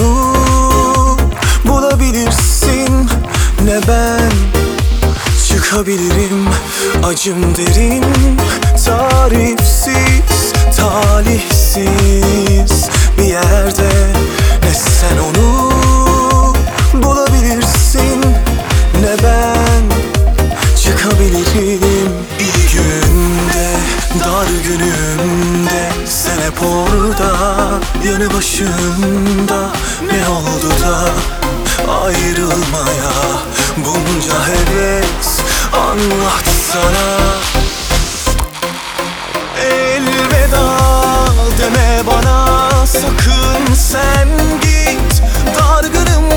onu bulabilirsin. Ne ben Çıkabilirim? Acım derin Tarifsiz, talihsiz bir yerde. Ne sen onu bulabilirsin? Ne ben Çıkabilirim? İyi günde, dar günümde hep orada, yanı başımda Ne oldu da ayrılmaya Bunca heves anlattı sana Elveda deme bana sakın sen git. Dargınım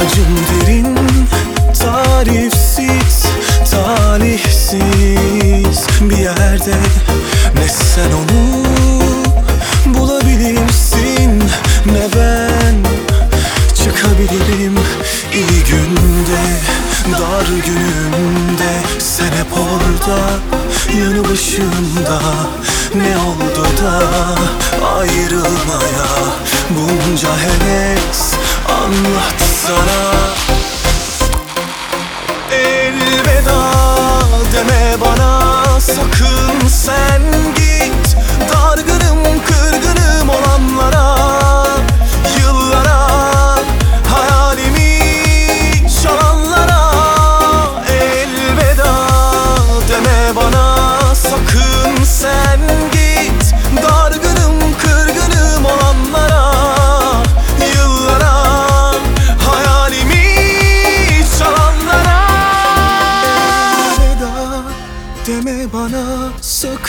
Acım derin, tarifsiz, talihsiz bir yerde. Ne sen onu bulabilirsin ne ben Çıkabilirim. İyi günde, dar günümde Sen hep orada, yanı başımda Ne oldu da ayrılmaya Bunca heves anlattı sana Elveda deme bana sakın sen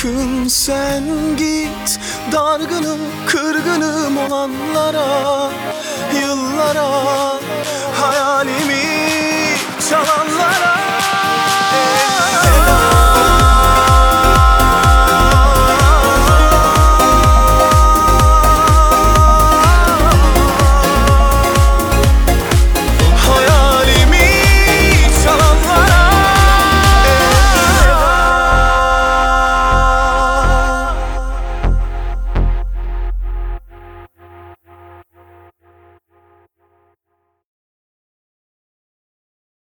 sakın sen git Dargınım kırgınım olanlara Yıllara hayalimi çalanlara